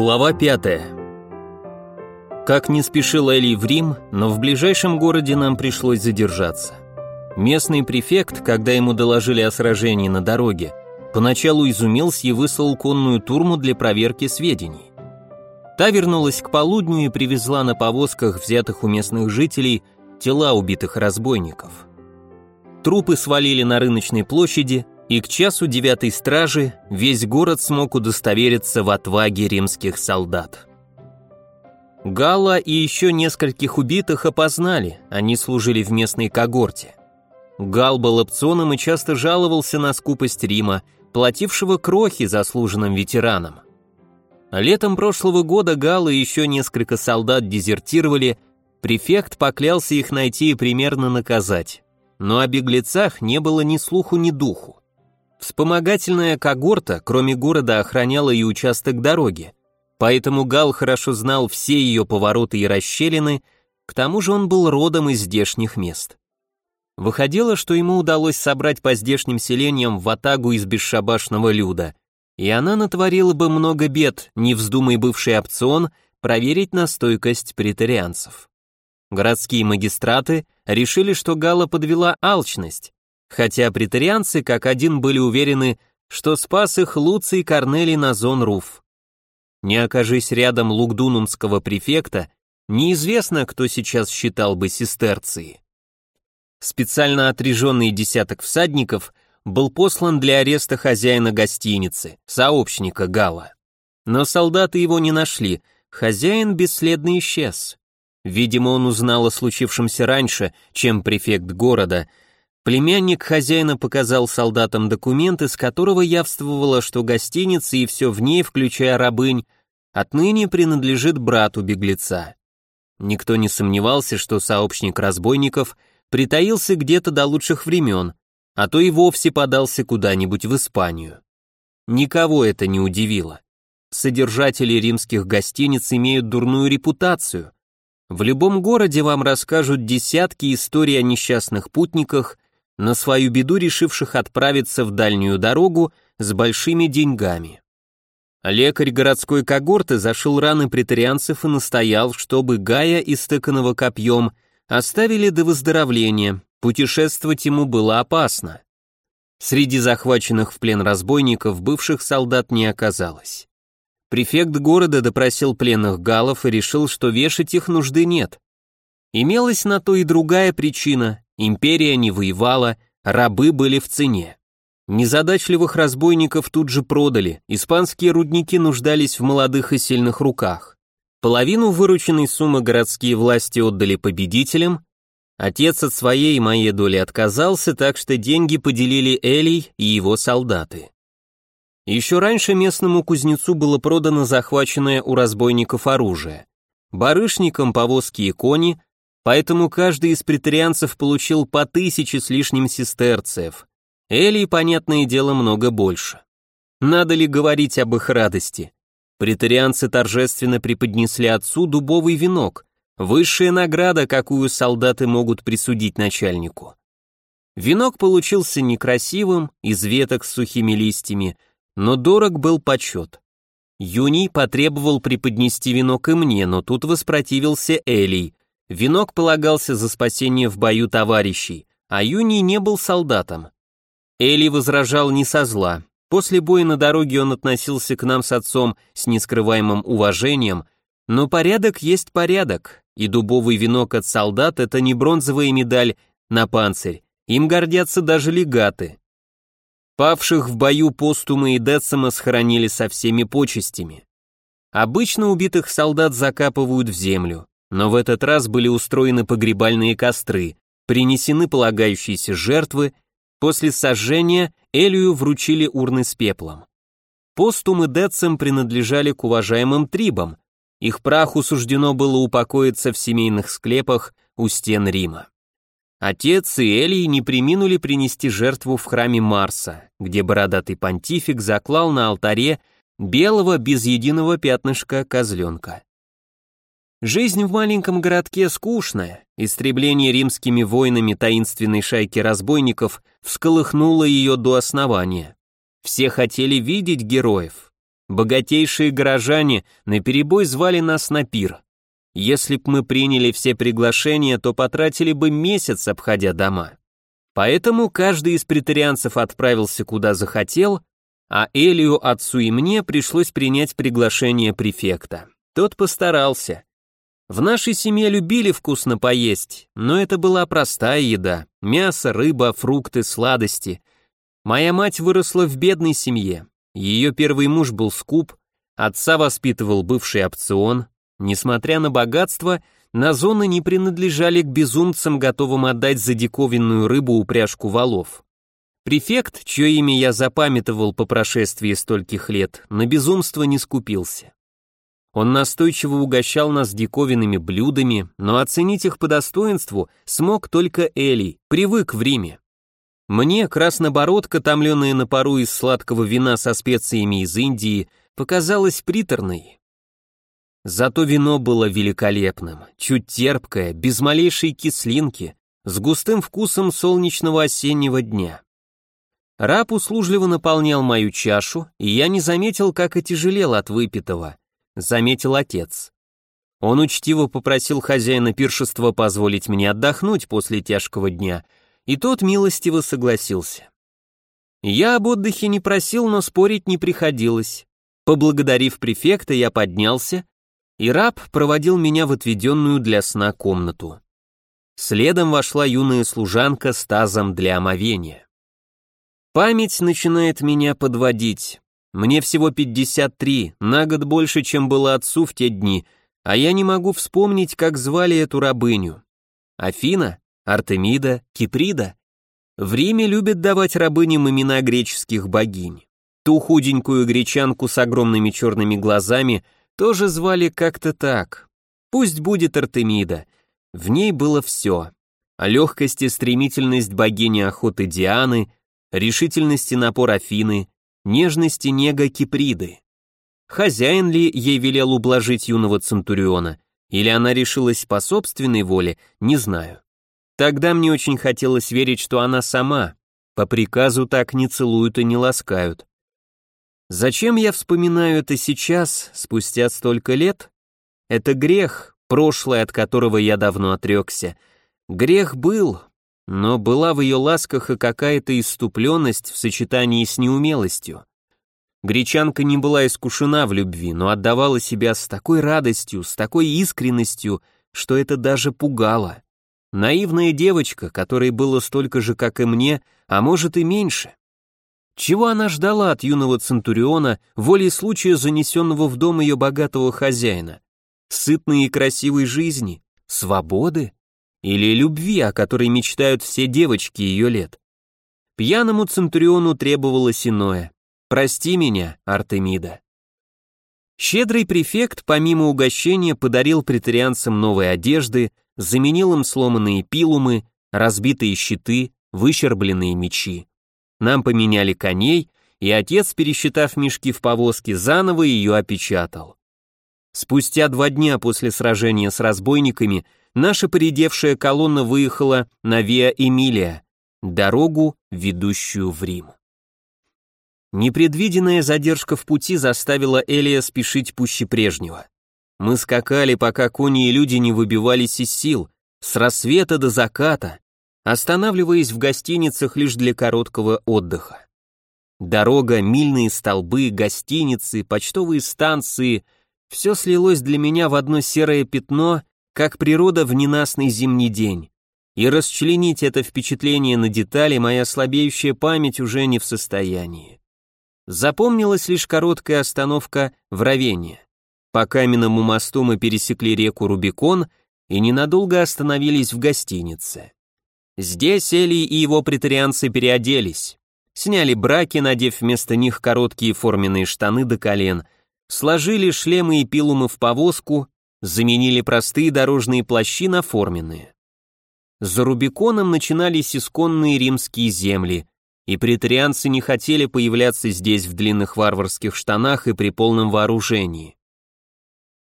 Глава 5. Как не спешил Элий в Рим, но в ближайшем городе нам пришлось задержаться. Местный префект, когда ему доложили о сражении на дороге, поначалу изумился и выслал конную турму для проверки сведений. Та вернулась к полудню и привезла на повозках, взятых у местных жителей, тела убитых разбойников. Трупы свалили на рыночной площади, и к часу девятой стражи весь город смог удостовериться в отваге римских солдат. Гала и еще нескольких убитых опознали, они служили в местной когорте. Гал был опционом и часто жаловался на скупость Рима, платившего крохи заслуженным ветеранам. Летом прошлого года Гал и еще несколько солдат дезертировали, префект поклялся их найти и примерно наказать. Но о беглецах не было ни слуху, ни духу. Вспомогательная когорта, кроме города, охраняла и участок дороги, поэтому Гал хорошо знал все ее повороты и расщелины, к тому же он был родом из здешних мест. Выходило, что ему удалось собрать по здешним селениям ватагу из бесшабашного люда, и она натворила бы много бед, не вздумай бывший опцион проверить на стойкость претарианцев. Городские магистраты решили, что Гала подвела алчность, хотя претарианцы как один были уверены, что спас их Луций Корнелий Назон Руф. Не окажись рядом лугдунумского префекта, неизвестно, кто сейчас считал бы сестерции. Специально отряженный десяток всадников был послан для ареста хозяина гостиницы, сообщника Гала. Но солдаты его не нашли, хозяин бесследно исчез. Видимо, он узнал о случившемся раньше, чем префект города, Племянник хозяина показал солдатам документ, из которого явствовало, что гостиница и все в ней, включая рабынь, отныне принадлежит брату беглеца. Никто не сомневался, что сообщник разбойников притаился где-то до лучших времен, а то и вовсе подался куда-нибудь в Испанию. Никого это не удивило. Содержатели римских гостиниц имеют дурную репутацию. В любом городе вам расскажут десятки историй о несчастных путниках, на свою беду решивших отправиться в дальнюю дорогу с большими деньгами. Лекарь городской когорты зашил раны претарианцев и настоял, чтобы Гая, истыканного копьем, оставили до выздоровления, путешествовать ему было опасно. Среди захваченных в плен разбойников бывших солдат не оказалось. Префект города допросил пленных галов и решил, что вешать их нужды нет. Имелась на то и другая причина, Империя не воевала, рабы были в цене. Незадачливых разбойников тут же продали, испанские рудники нуждались в молодых и сильных руках. Половину вырученной суммы городские власти отдали победителям, отец от своей и моей доли отказался, так что деньги поделили Элий и его солдаты. Еще раньше местному кузнецу было продано захваченное у разбойников оружие. Барышникам повозки и кони, поэтому каждый из претарианцев получил по тысяче с лишним сестерцев. Элей, понятное дело, много больше. Надо ли говорить об их радости? Претарианцы торжественно преподнесли отцу дубовый венок, высшая награда, какую солдаты могут присудить начальнику. Венок получился некрасивым, из веток с сухими листьями, но дорог был почет. Юний потребовал преподнести венок и мне, но тут воспротивился Элий, Венок полагался за спасение в бою товарищей, а Юний не был солдатом. Эли возражал не со зла. После боя на дороге он относился к нам с отцом с нескрываемым уважением, но порядок есть порядок, и дубовый венок от солдат — это не бронзовая медаль на панцирь, им гордятся даже легаты. Павших в бою постумы и Децима схоронили со всеми почестями. Обычно убитых солдат закапывают в землю, но в этот раз были устроены погребальные костры, принесены полагающиеся жертвы, после сожжения Элию вручили урны с пеплом. Постум и Децем принадлежали к уважаемым трибам, их праху суждено было упокоиться в семейных склепах у стен Рима. Отец и Элий не приминули принести жертву в храме Марса, где бородатый понтифик заклал на алтаре белого без единого пятнышка козленка. Жизнь в маленьком городке скучная, истребление римскими воинами таинственной шайки разбойников всколыхнуло ее до основания. Все хотели видеть героев. Богатейшие горожане наперебой звали нас на пир. Если б мы приняли все приглашения, то потратили бы месяц, обходя дома. Поэтому каждый из претарианцев отправился куда захотел, а Элию, отцу и мне пришлось принять приглашение префекта. Тот постарался. В нашей семье любили вкусно поесть, но это была простая еда. Мясо, рыба, фрукты, сладости. Моя мать выросла в бедной семье. Ее первый муж был скуп, отца воспитывал бывший опцион. Несмотря на богатство, на зоны не принадлежали к безумцам, готовым отдать за диковинную рыбу упряжку валов. Префект, чье имя я запамятовал по прошествии стольких лет, на безумство не скупился. Он настойчиво угощал нас диковинными блюдами, но оценить их по достоинству смог только Эли, привык в Риме. Мне краснобородка, томленная на пару из сладкого вина со специями из Индии, показалась приторной. Зато вино было великолепным, чуть терпкое, без малейшей кислинки, с густым вкусом солнечного осеннего дня. Раб услужливо наполнял мою чашу, и я не заметил, как отяжелел от выпитого заметил отец. Он учтиво попросил хозяина пиршества позволить мне отдохнуть после тяжкого дня, и тот милостиво согласился. Я об отдыхе не просил, но спорить не приходилось. Поблагодарив префекта, я поднялся, и раб проводил меня в отведенную для сна комнату. Следом вошла юная служанка с тазом для омовения. Память начинает меня подводить. Мне всего 53, на год больше, чем было отцу в те дни, а я не могу вспомнить, как звали эту рабыню. Афина? Артемида? Киприда? В Риме любят давать рабыням имена греческих богинь. Ту худенькую гречанку с огромными черными глазами тоже звали как-то так. Пусть будет Артемида. В ней было все. А легкость и стремительность богини охоты Дианы, решительность и напор Афины, нежности нега Киприды. Хозяин ли ей велел ублажить юного Центуриона, или она решилась по собственной воле, не знаю. Тогда мне очень хотелось верить, что она сама, по приказу так не целуют и не ласкают. Зачем я вспоминаю это сейчас, спустя столько лет? Это грех, прошлое, от которого я давно отрекся. Грех был, но была в ее ласках и какая-то иступленность в сочетании с неумелостью. Гречанка не была искушена в любви, но отдавала себя с такой радостью, с такой искренностью, что это даже пугало. Наивная девочка, которой было столько же, как и мне, а может и меньше. Чего она ждала от юного Центуриона, волей случая занесенного в дом ее богатого хозяина? Сытной и красивой жизни? Свободы? Или любви, о которой мечтают все девочки ее лет. Пьяному Центуриону требовалось иное. «Прости меня, Артемида». Щедрый префект, помимо угощения, подарил претарианцам новые одежды, заменил им сломанные пилумы, разбитые щиты, выщербленные мечи. Нам поменяли коней, и отец, пересчитав мешки в повозке, заново ее опечатал. Спустя два дня после сражения с разбойниками наша поредевшая колонна выехала на Виа Эмилия, дорогу, ведущую в Рим. Непредвиденная задержка в пути заставила Элия спешить пуще прежнего. Мы скакали, пока кони и люди не выбивались из сил, с рассвета до заката, останавливаясь в гостиницах лишь для короткого отдыха. Дорога, мильные столбы, гостиницы, почтовые станции — все слилось для меня в одно серое пятно, как природа в ненастный зимний день. И расчленить это впечатление на детали моя слабеющая память уже не в состоянии. Запомнилась лишь короткая остановка в Равене. По каменному мосту мы пересекли реку Рубикон и ненадолго остановились в гостинице. Здесь Эли и его претарианцы переоделись. Сняли браки, надев вместо них короткие форменные штаны до колен – сложили шлемы и пилумы в повозку, заменили простые дорожные плащи на форменные. За Рубиконом начинались исконные римские земли, и претарианцы не хотели появляться здесь в длинных варварских штанах и при полном вооружении.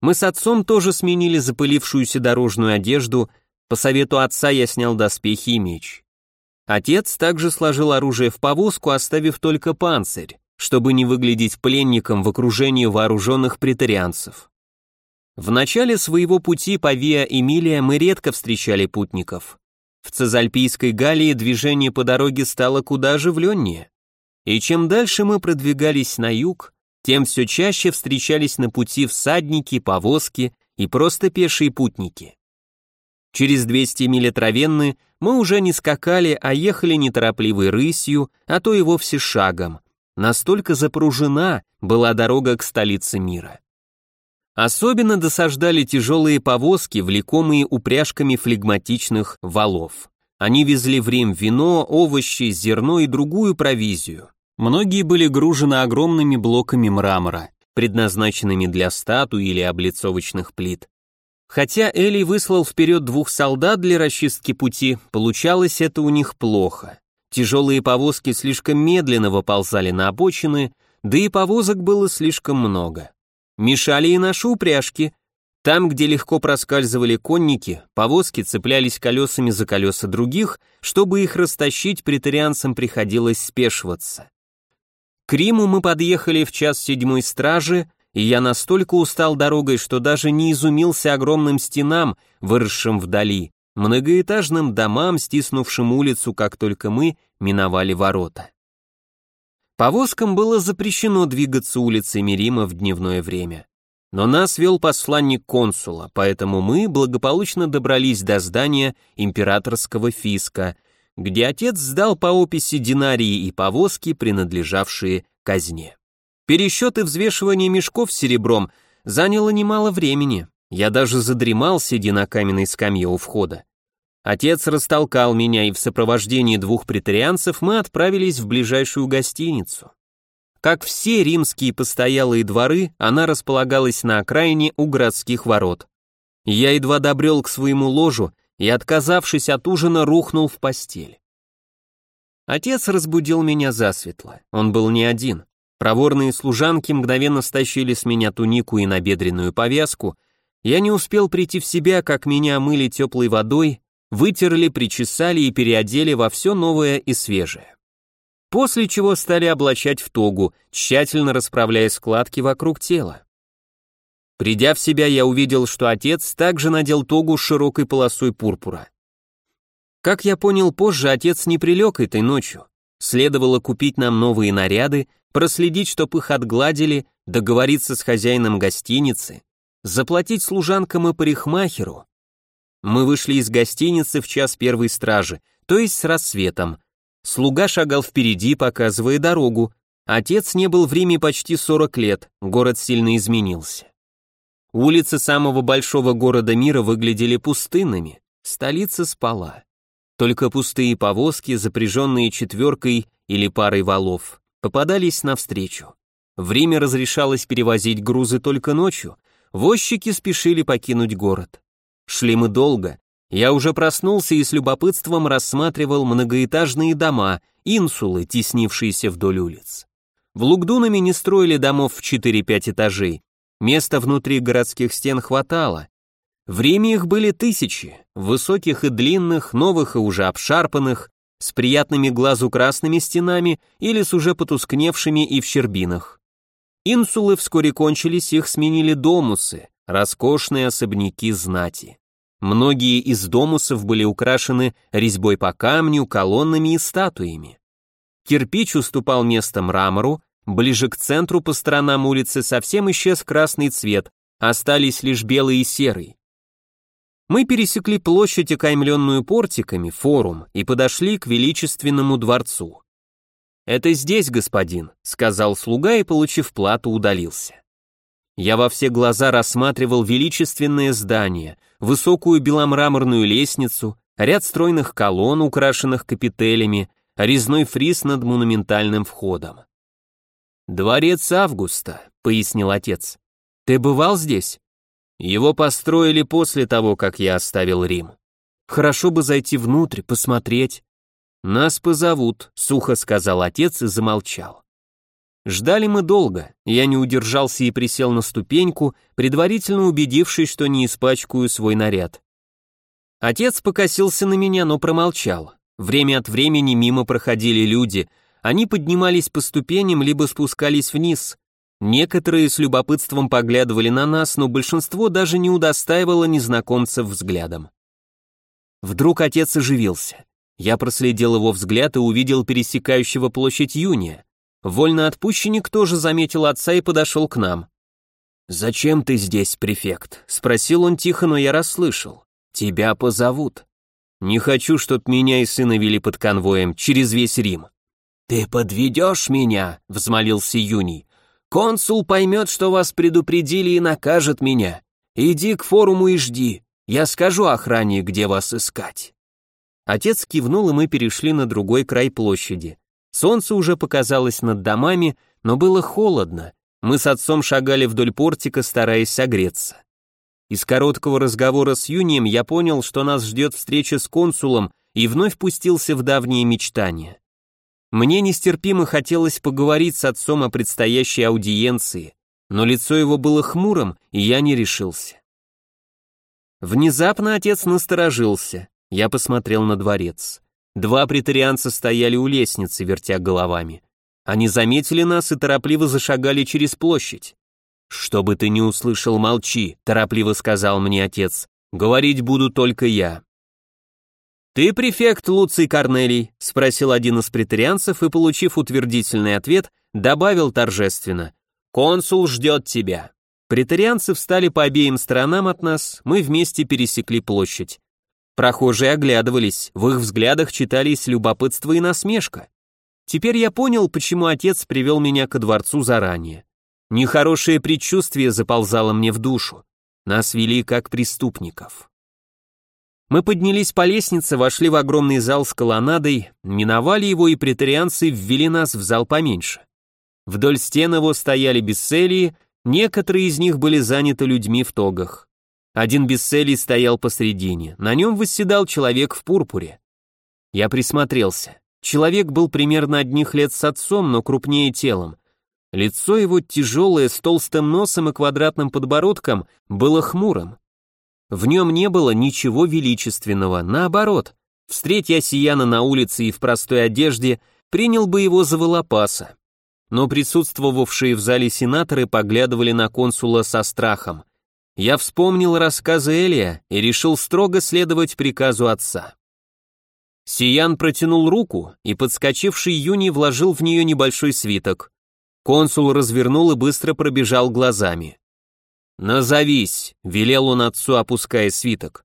Мы с отцом тоже сменили запылившуюся дорожную одежду, по совету отца я снял доспехи и меч. Отец также сложил оружие в повозку, оставив только панцирь, чтобы не выглядеть пленником в окружении вооруженных претарианцев. В начале своего пути по Виа Эмилия мы редко встречали путников. В Цезальпийской Галлии движение по дороге стало куда оживленнее. И чем дальше мы продвигались на юг, тем все чаще встречались на пути всадники, повозки и просто пешие путники. Через 200 миль от мы уже не скакали, а ехали неторопливой рысью, а то и вовсе шагом. Настолько запружена была дорога к столице мира. Особенно досаждали тяжелые повозки, влекомые упряжками флегматичных валов. Они везли в Рим вино, овощи, зерно и другую провизию. Многие были гружены огромными блоками мрамора, предназначенными для статуй или облицовочных плит. Хотя Эли выслал вперед двух солдат для расчистки пути, получалось это у них плохо. Тяжелые повозки слишком медленно выползали на обочины, да и повозок было слишком много. Мешали и наши упряжки. Там, где легко проскальзывали конники, повозки цеплялись колесами за колеса других, чтобы их растащить, претарианцам приходилось спешиваться. К Риму мы подъехали в час седьмой стражи, и я настолько устал дорогой, что даже не изумился огромным стенам, выросшим вдали, многоэтажным домам, стиснувшим улицу, как только мы миновали ворота. Повозкам было запрещено двигаться улицами Рима в дневное время. Но нас вел посланник консула, поэтому мы благополучно добрались до здания императорского фиска, где отец сдал по описи динарии и повозки, принадлежавшие казне. Пересчет и взвешивание мешков серебром заняло немало времени. Я даже задремал, сидя на каменной скамье у входа. Отец растолкал меня, и в сопровождении двух претарианцев мы отправились в ближайшую гостиницу. Как все римские постоялые дворы, она располагалась на окраине у городских ворот. Я едва добрел к своему ложу и, отказавшись от ужина, рухнул в постель. Отец разбудил меня засветло, он был не один. Проворные служанки мгновенно стащили с меня тунику и набедренную повязку. Я не успел прийти в себя, как меня омыли теплой водой, вытерли, причесали и переодели во все новое и свежее. После чего стали облачать в тогу, тщательно расправляя складки вокруг тела. Придя в себя, я увидел, что отец также надел тогу с широкой полосой пурпура. Как я понял позже, отец не прилег этой ночью. Следовало купить нам новые наряды, проследить, чтоб их отгладили, договориться с хозяином гостиницы, заплатить служанкам и парикмахеру. Мы вышли из гостиницы в час первой стражи, то есть с рассветом. Слуга шагал впереди, показывая дорогу. Отец не был в Риме почти 40 лет, город сильно изменился. Улицы самого большого города мира выглядели пустынными, столица спала. Только пустые повозки, запряженные четверкой или парой валов попадались навстречу. В Риме разрешалось перевозить грузы только ночью, возчики спешили покинуть город. Шли мы долго, я уже проснулся и с любопытством рассматривал многоэтажные дома, инсулы, теснившиеся вдоль улиц. В Лугдунаме не строили домов в 4-5 этажей, места внутри городских стен хватало. В Риме их были тысячи, высоких и длинных, новых и уже обшарпанных, с приятными глазу красными стенами или с уже потускневшими и в щербинах. Инсулы вскоре кончились, их сменили домусы, роскошные особняки знати. Многие из домусов были украшены резьбой по камню, колоннами и статуями. Кирпич уступал место мрамору, ближе к центру по сторонам улицы совсем исчез красный цвет, остались лишь белый и серый. Мы пересекли площадь, окаймленную портиками, форум, и подошли к величественному дворцу. «Это здесь, господин», — сказал слуга и, получив плату, удалился. Я во все глаза рассматривал величественное здание, высокую беломраморную лестницу, ряд стройных колонн, украшенных капителями, резной фриз над монументальным входом. «Дворец Августа», — пояснил отец. «Ты бывал здесь?» Его построили после того, как я оставил Рим. Хорошо бы зайти внутрь, посмотреть. Нас позовут, сухо сказал отец и замолчал. Ждали мы долго, я не удержался и присел на ступеньку, предварительно убедившись, что не испачкаю свой наряд. Отец покосился на меня, но промолчал. Время от времени мимо проходили люди, они поднимались по ступеням, либо спускались вниз. Некоторые с любопытством поглядывали на нас, но большинство даже не удостаивало незнакомцев взглядом. Вдруг отец оживился. Я проследил его взгляд и увидел пересекающего площадь Юния. Вольноотпущенник тоже заметил отца и подошел к нам. «Зачем ты здесь, префект?» — спросил он тихо, но я расслышал. «Тебя позовут». «Не хочу, чтоб меня и сына вели под конвоем через весь Рим». «Ты подведешь меня?» — взмолился Юний. «Консул поймет, что вас предупредили и накажет меня. Иди к форуму и жди. Я скажу охране, где вас искать». Отец кивнул, и мы перешли на другой край площади. Солнце уже показалось над домами, но было холодно. Мы с отцом шагали вдоль портика, стараясь согреться. Из короткого разговора с Юнием я понял, что нас ждет встреча с консулом, и вновь пустился в давние мечтания. Мне нестерпимо хотелось поговорить с отцом о предстоящей аудиенции, но лицо его было хмурым, и я не решился. Внезапно отец насторожился. Я посмотрел на дворец. Два претарианца стояли у лестницы, вертя головами. Они заметили нас и торопливо зашагали через площадь. «Что бы ты ни услышал, молчи», — торопливо сказал мне отец. «Говорить буду только я». «Ты префект Луций Корнелий?» — спросил один из претарианцев и, получив утвердительный ответ, добавил торжественно. «Консул ждет тебя». Претарианцы встали по обеим сторонам от нас, мы вместе пересекли площадь. Прохожие оглядывались, в их взглядах читались любопытство и насмешка. Теперь я понял, почему отец привел меня ко дворцу заранее. Нехорошее предчувствие заползало мне в душу. Нас вели как преступников. Мы поднялись по лестнице, вошли в огромный зал с колоннадой, миновали его, и претарианцы ввели нас в зал поменьше. Вдоль стен его стояли бесселии, некоторые из них были заняты людьми в тогах. Один Бесселий стоял посредине, на нем восседал человек в пурпуре. Я присмотрелся. Человек был примерно одних лет с отцом, но крупнее телом. Лицо его тяжелое, с толстым носом и квадратным подбородком, было хмурым. В нем не было ничего величественного, наоборот. Встреть я Сияна на улице и в простой одежде, принял бы его за волопаса. Но присутствовавшие в зале сенаторы поглядывали на консула со страхом. Я вспомнил рассказы Элия и решил строго следовать приказу отца. Сиян протянул руку, и подскочивший Юни вложил в нее небольшой свиток. Консул развернул и быстро пробежал глазами. «Назовись», — велел он отцу, опуская свиток.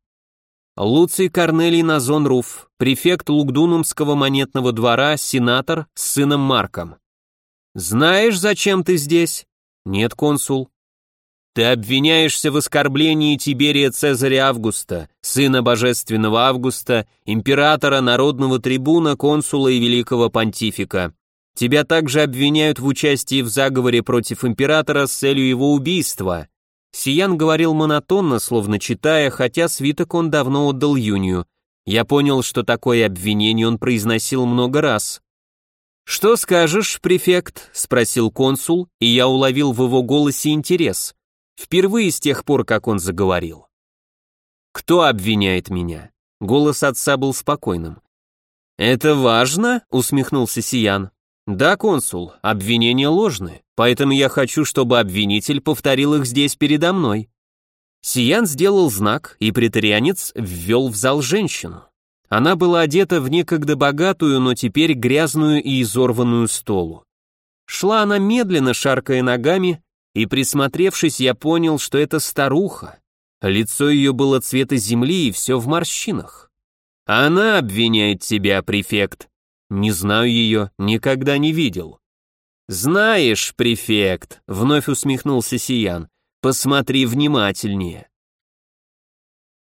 Луций Корнелий Назон Руф, префект Лугдунумского монетного двора, сенатор с сыном Марком. «Знаешь, зачем ты здесь?» «Нет, консул». Ты обвиняешься в оскорблении Тиберия Цезаря Августа, сына божественного Августа, императора, народного трибуна, консула и великого понтифика. Тебя также обвиняют в участии в заговоре против императора с целью его убийства. Сиян говорил монотонно, словно читая, хотя свиток он давно отдал Юнию. Я понял, что такое обвинение он произносил много раз. «Что скажешь, префект?» — спросил консул, и я уловил в его голосе интерес. Впервые с тех пор, как он заговорил. «Кто обвиняет меня?» Голос отца был спокойным. «Это важно?» — усмехнулся Сиян. «Да, консул, обвинения ложны, поэтому я хочу, чтобы обвинитель повторил их здесь передо мной». Сиян сделал знак, и претарианец ввел в зал женщину. Она была одета в некогда богатую, но теперь грязную и изорванную столу. Шла она медленно, шаркая ногами, и присмотревшись, я понял, что это старуха. Лицо ее было цвета земли и все в морщинах. Она обвиняет тебя, префект. Не знаю ее, никогда не видел. Знаешь, префект, вновь усмехнулся Сиян, посмотри внимательнее.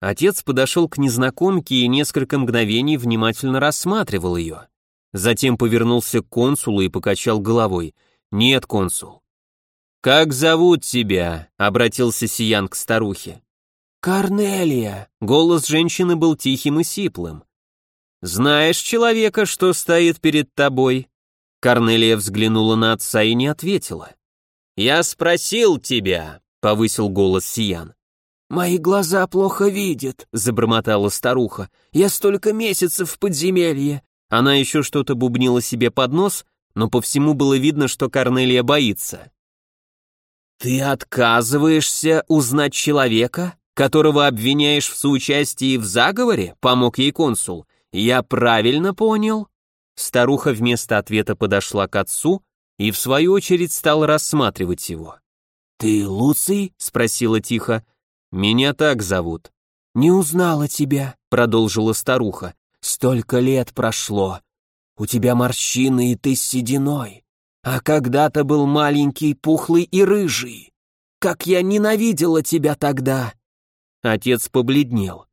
Отец подошел к незнакомке и несколько мгновений внимательно рассматривал ее. Затем повернулся к консулу и покачал головой. «Нет, консул, «Как зовут тебя?» — обратился Сиян к старухе. «Корнелия!» — голос женщины был тихим и сиплым. «Знаешь человека, что стоит перед тобой?» Корнелия взглянула на отца и не ответила. «Я спросил тебя», — повысил голос Сиян. «Мои глаза плохо видят», — забормотала старуха. «Я столько месяцев в подземелье». Она еще что-то бубнила себе под нос, но по всему было видно, что Корнелия боится. «Ты отказываешься узнать человека, которого обвиняешь в соучастии в заговоре?» — помог ей консул. «Я правильно понял?» Старуха вместо ответа подошла к отцу и, в свою очередь, стала рассматривать его. «Ты Луций?» — спросила тихо. «Меня так зовут». «Не узнала тебя», — продолжила старуха. «Столько лет прошло. У тебя морщины, и ты с сединой. А когда-то был маленький, пухлый и рыжий. Как я ненавидела тебя тогда!» Отец побледнел.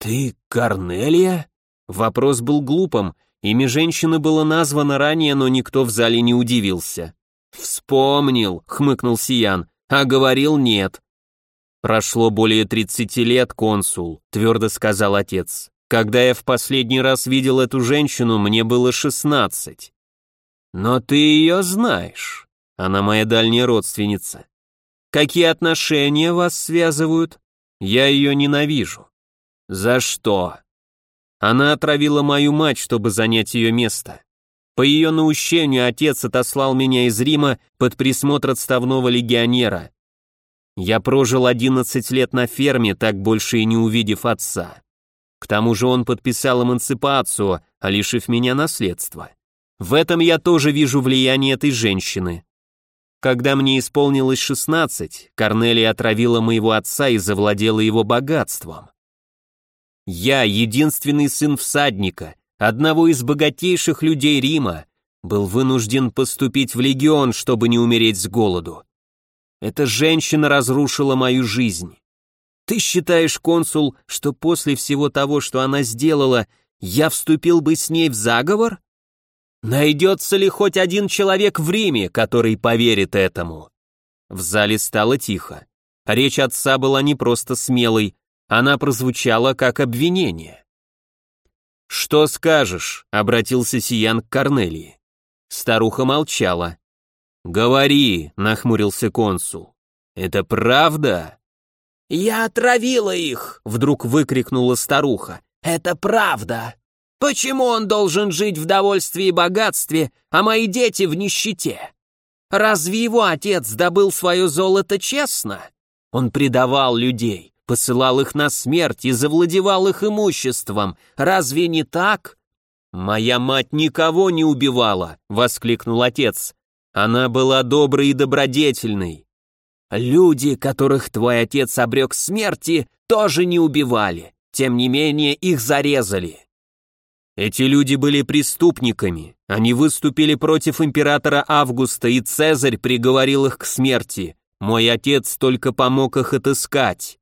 «Ты Корнелия?» Вопрос был глупым, имя женщины было названо ранее, но никто в зале не удивился. «Вспомнил», — хмыкнул Сиян, — «а говорил нет». «Прошло более тридцати лет, консул», — твердо сказал отец. «Когда я в последний раз видел эту женщину, мне было шестнадцать». «Но ты ее знаешь. Она моя дальняя родственница. Какие отношения вас связывают? Я ее ненавижу». «За что?» Она отравила мою мать, чтобы занять ее место. По ее наущению отец отослал меня из Рима под присмотр отставного легионера. Я прожил 11 лет на ферме, так больше и не увидев отца. К тому же он подписал эмансипацию, лишив меня наследства. В этом я тоже вижу влияние этой женщины. Когда мне исполнилось 16, Корнелия отравила моего отца и завладела его богатством. Я, единственный сын всадника, одного из богатейших людей Рима, был вынужден поступить в легион, чтобы не умереть с голоду. Эта женщина разрушила мою жизнь. Ты считаешь, консул, что после всего того, что она сделала, я вступил бы с ней в заговор? Найдется ли хоть один человек в Риме, который поверит этому? В зале стало тихо. Речь отца была не просто смелой, она прозвучала как обвинение. «Что скажешь?» — обратился Сиян к Корнелии. Старуха молчала. «Говори», — нахмурился консул. «Это правда?» «Я отравила их!» — вдруг выкрикнула старуха. «Это правда! Почему он должен жить в довольстве и богатстве, а мои дети в нищете? Разве его отец добыл свое золото честно? Он предавал людей, посылал их на смерть и завладевал их имуществом. Разве не так?» «Моя мать никого не убивала!» — воскликнул отец. Она была доброй и добродетельной. Люди, которых твой отец обрек смерти, тоже не убивали, тем не менее их зарезали. Эти люди были преступниками, они выступили против императора Августа, и Цезарь приговорил их к смерти. Мой отец только помог их отыскать.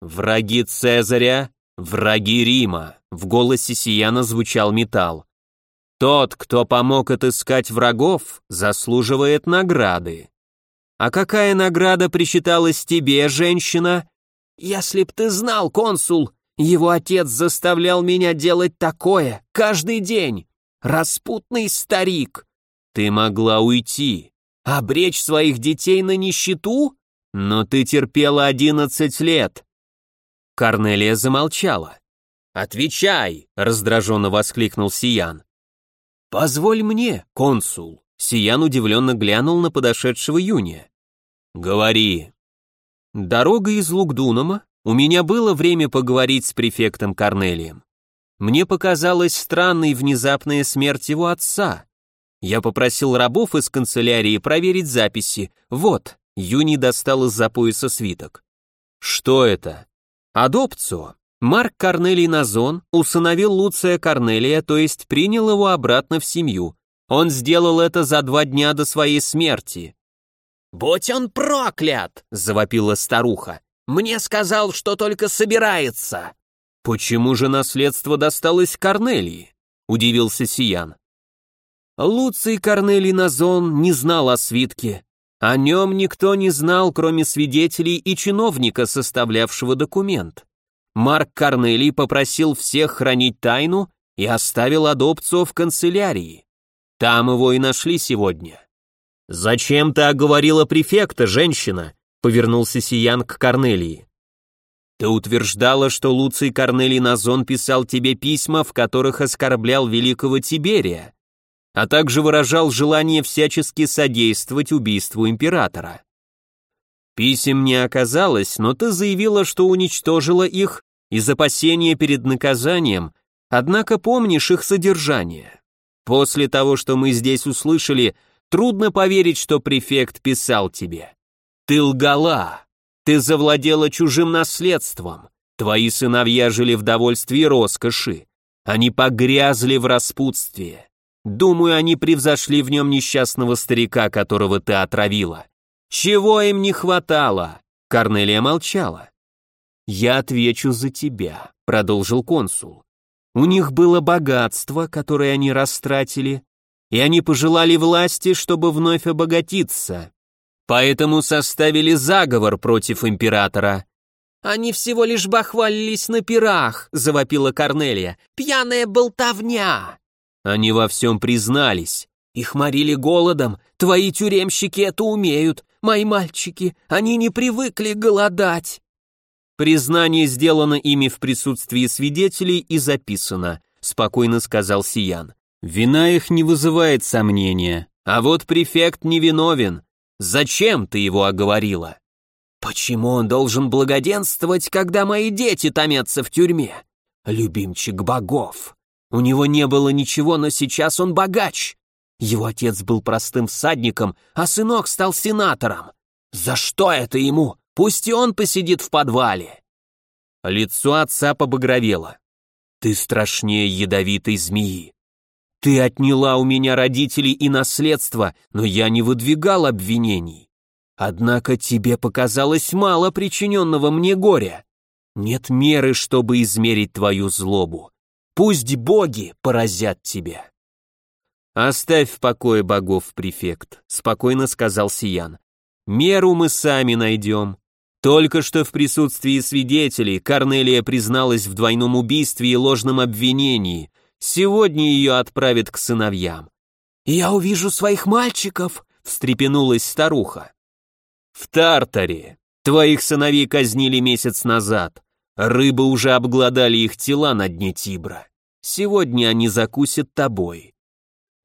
Враги Цезаря, враги Рима. В голосе Сияна звучал металл. Тот, кто помог отыскать врагов, заслуживает награды. А какая награда причиталась тебе, женщина? Если б ты знал, консул, его отец заставлял меня делать такое каждый день. Распутный старик. Ты могла уйти. Обречь своих детей на нищету? Но ты терпела одиннадцать лет. Корнелия замолчала. «Отвечай!» — раздраженно воскликнул Сиян. «Позволь мне, консул!» Сиян удивленно глянул на подошедшего Юния. «Говори!» «Дорога из Лугдунома. У меня было время поговорить с префектом Корнелием. Мне показалась странной внезапная смерть его отца. Я попросил рабов из канцелярии проверить записи. Вот, Юни достал из-за пояса свиток. «Что это?» «Адопцио. Марк Корнелий Назон усыновил Луция Корнелия, то есть принял его обратно в семью. Он сделал это за два дня до своей смерти. «Будь он проклят!» — завопила старуха. «Мне сказал, что только собирается!» «Почему же наследство досталось Корнелии?» — удивился Сиян. Луций Корнелий Назон не знал о свитке. О нем никто не знал, кроме свидетелей и чиновника, составлявшего документ. Марк Корнелий попросил всех хранить тайну и оставил адопцию в канцелярии. Там его и нашли сегодня. «Зачем ты оговорила префекта, женщина?» — повернулся Сиян к Корнелии. «Ты утверждала, что Луций Корнелий Назон писал тебе письма, в которых оскорблял великого Тиберия. а также выражал желание всячески содействовать убийству императора. Писем не оказалось, но ты заявила, что уничтожила их из опасения перед наказанием, однако помнишь их содержание. После того, что мы здесь услышали, трудно поверить, что префект писал тебе. Ты лгала, ты завладела чужим наследством, твои сыновья жили в довольстве и роскоши, они погрязли в распутстве. Думаю, они превзошли в нем несчастного старика, которого ты отравила. Чего им не хватало? Корнелия молчала. Я отвечу за тебя, продолжил консул. У них было богатство, которое они растратили, и они пожелали власти, чтобы вновь обогатиться. Поэтому составили заговор против императора. «Они всего лишь бахвалились на пирах», — завопила Корнелия. «Пьяная болтовня!» Они во всем признались. Их морили голодом. Твои тюремщики это умеют. Мои мальчики, они не привыкли голодать. Признание сделано ими в присутствии свидетелей и записано, спокойно сказал Сиян. Вина их не вызывает сомнения. А вот префект невиновен. Зачем ты его оговорила? Почему он должен благоденствовать, когда мои дети томятся в тюрьме? Любимчик богов. У него не было ничего, но сейчас он богач. Его отец был простым всадником, а сынок стал сенатором. За что это ему? Пусть и он посидит в подвале. Лицо отца побагровело. Ты страшнее ядовитой змеи. Ты отняла у меня родителей и наследство, но я не выдвигал обвинений. Однако тебе показалось мало причиненного мне горя. Нет меры, чтобы измерить твою злобу. Пусть боги поразят тебя. Оставь в покое богов, префект, спокойно сказал Сиян. Меру мы сами найдем. Только что в присутствии свидетелей Корнелия призналась в двойном убийстве и ложном обвинении. Сегодня ее отправят к сыновьям. «Я увижу своих мальчиков», — встрепенулась старуха. «В Тартаре. Твоих сыновей казнили месяц назад. Рыбы уже обглодали их тела на дне Тибра. Сегодня они закусят тобой».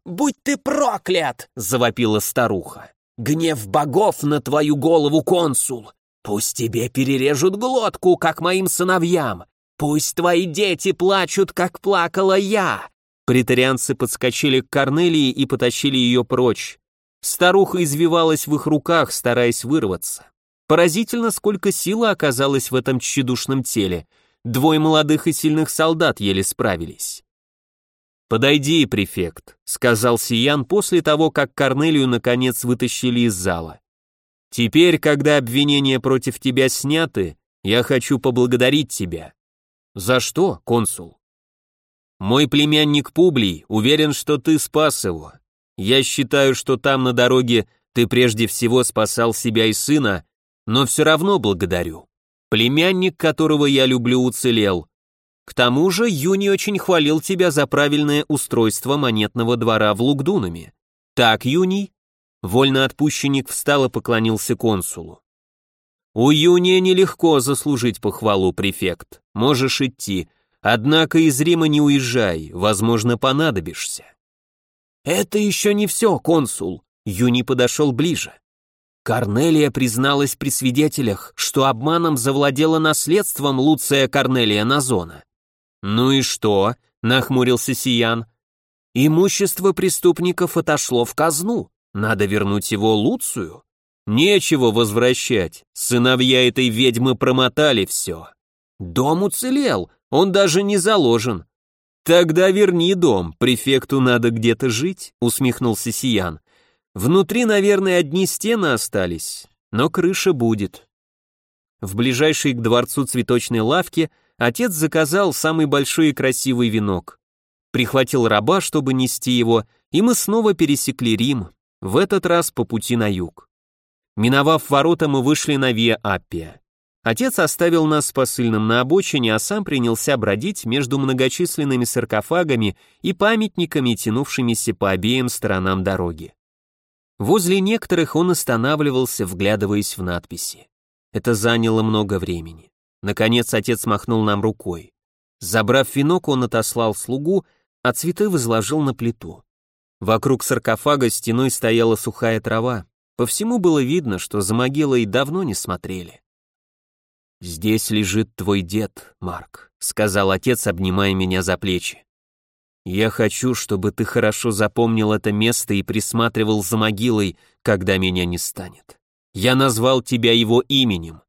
«Будь ты проклят!» — завопила старуха. «Гнев богов на твою голову, консул! Пусть тебе перережут глотку, как моим сыновьям! Пусть твои дети плачут, как плакала я!» Притарианцы подскочили к Корнелии и потащили ее прочь. Старуха извивалась в их руках, стараясь вырваться. Поразительно, сколько силы оказалось в этом тщедушном теле. Двое молодых и сильных солдат еле справились. «Подойди, префект», — сказал Сиян после того, как Корнелию наконец вытащили из зала. «Теперь, когда обвинения против тебя сняты, я хочу поблагодарить тебя». «За что, консул?» «Мой племянник Публий уверен, что ты спас его. Я считаю, что там на дороге ты прежде всего спасал себя и сына, но все равно благодарю. Племянник, которого я люблю, уцелел, к тому же Юни очень хвалил тебя за правильное устройство монетного двора в Лугдунами. Так, Юни? Вольноотпущенник встал и поклонился консулу. У Юния нелегко заслужить похвалу, префект. Можешь идти. Однако из Рима не уезжай, возможно, понадобишься. Это еще не все, консул. Юни подошел ближе. Корнелия призналась при свидетелях, что обманом завладела наследством Луция Корнелия Назона. «Ну и что?» — нахмурился Сиян. «Имущество преступников отошло в казну. Надо вернуть его Луцию». «Нечего возвращать. Сыновья этой ведьмы промотали все. Дом уцелел, он даже не заложен». «Тогда верни дом, префекту надо где-то жить», — усмехнулся Сиян. «Внутри, наверное, одни стены остались, но крыша будет». В ближайшей к дворцу цветочной лавке отец заказал самый большой и красивый венок. Прихватил раба, чтобы нести его, и мы снова пересекли Рим, в этот раз по пути на юг. Миновав ворота, мы вышли на Виа Аппия. Отец оставил нас с посыльным на обочине, а сам принялся бродить между многочисленными саркофагами и памятниками, тянувшимися по обеим сторонам дороги. Возле некоторых он останавливался, вглядываясь в надписи. Это заняло много времени. Наконец отец махнул нам рукой. Забрав венок, он отослал слугу, а цветы возложил на плиту. Вокруг саркофага стеной стояла сухая трава. По всему было видно, что за могилой давно не смотрели. «Здесь лежит твой дед, Марк», — сказал отец, обнимая меня за плечи. «Я хочу, чтобы ты хорошо запомнил это место и присматривал за могилой, когда меня не станет. Я назвал тебя его именем.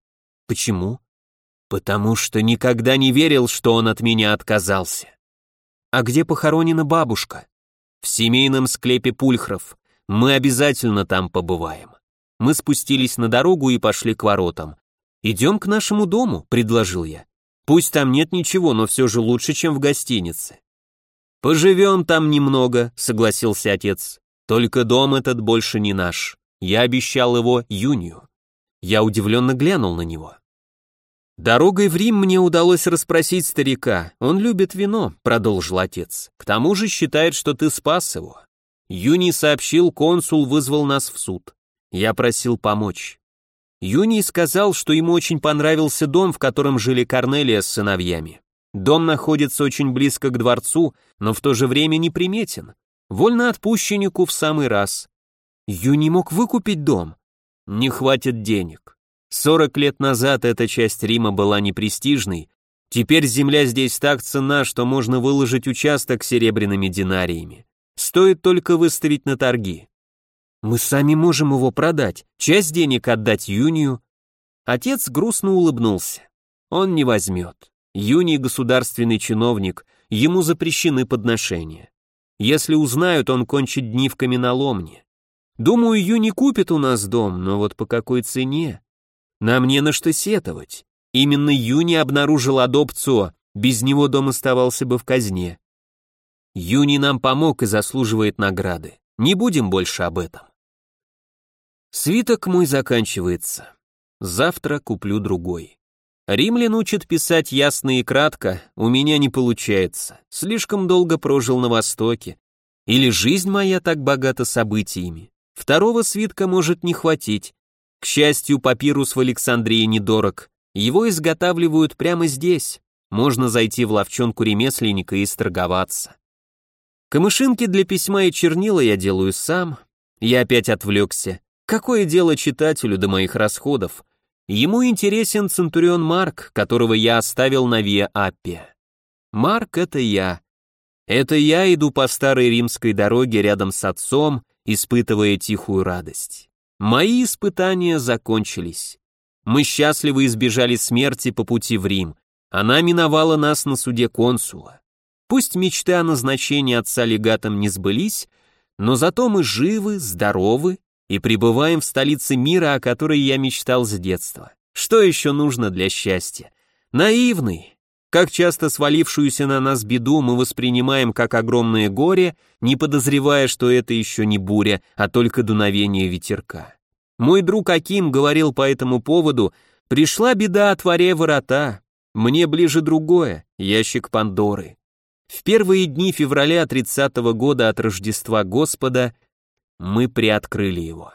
Почему? Потому что никогда не верил, что он от меня отказался. А где похоронена бабушка? В семейном склепе Пульхров. Мы обязательно там побываем. Мы спустились на дорогу и пошли к воротам. «Идем к нашему дому», — предложил я. «Пусть там нет ничего, но все же лучше, чем в гостинице». «Поживем там немного», — согласился отец. «Только дом этот больше не наш. Я обещал его Юнию». Я удивленно глянул на него. «Дорогой в Рим мне удалось расспросить старика. Он любит вино», — продолжил отец. «К тому же считает, что ты спас его. Юний сообщил, консул вызвал нас в суд. Я просил помочь. Юний сказал, что ему очень понравился дом, в котором жили Корнелия с сыновьями. Дом находится очень близко к дворцу, но в то же время неприметен. Вольноотпущеннику в самый раз. Юний мог выкупить дом. Не хватит денег. Сорок лет назад эта часть Рима была непрестижной, теперь земля здесь так ценна, что можно выложить участок серебряными динариями. Стоит только выставить на торги. Мы сами можем его продать, часть денег отдать Юнию. Отец грустно улыбнулся. Он не возьмет. Юний государственный чиновник, ему запрещены подношения. Если узнают, он кончит дни в каменоломне. Думаю, Юни купит у нас дом, но вот по какой цене? Нам не на что сетовать. Именно Юни обнаружил адопцию, без него дом оставался бы в казне. Юни нам помог и заслуживает награды. Не будем больше об этом. Свиток мой заканчивается. Завтра куплю другой. Римлян учат писать ясно и кратко, у меня не получается. Слишком долго прожил на Востоке. Или жизнь моя так богата событиями. Второго свитка может не хватить. К счастью, папирус в Александрии недорог. Его изготавливают прямо здесь. Можно зайти в ловчонку ремесленника и сторговаться. Камышинки для письма и чернила я делаю сам. Я опять отвлекся. Какое дело читателю до моих расходов? Ему интересен Центурион Марк, которого я оставил на Виа Аппе. Марк — это я. Это я иду по старой римской дороге рядом с отцом, испытывая тихую радость. Мои испытания закончились. Мы счастливо избежали смерти по пути в Рим. Она миновала нас на суде консула. Пусть мечты о назначении отца легатом не сбылись, но зато мы живы, здоровы и пребываем в столице мира, о которой я мечтал с детства. Что еще нужно для счастья? Наивный. Как часто свалившуюся на нас беду мы воспринимаем как огромное горе, не подозревая, что это еще не буря, а только дуновение ветерка. Мой друг Аким говорил по этому поводу, «Пришла беда, отворяй ворота. Мне ближе другое, ящик Пандоры. В первые дни февраля 30 -го года от Рождества Господа мы приоткрыли его.